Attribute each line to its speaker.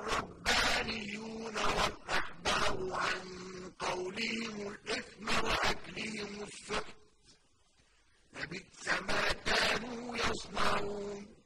Speaker 1: الربانيون والأحبار عن قولهم الإثم وأكلهم السحت. لبئس ما كانوا يصنعون.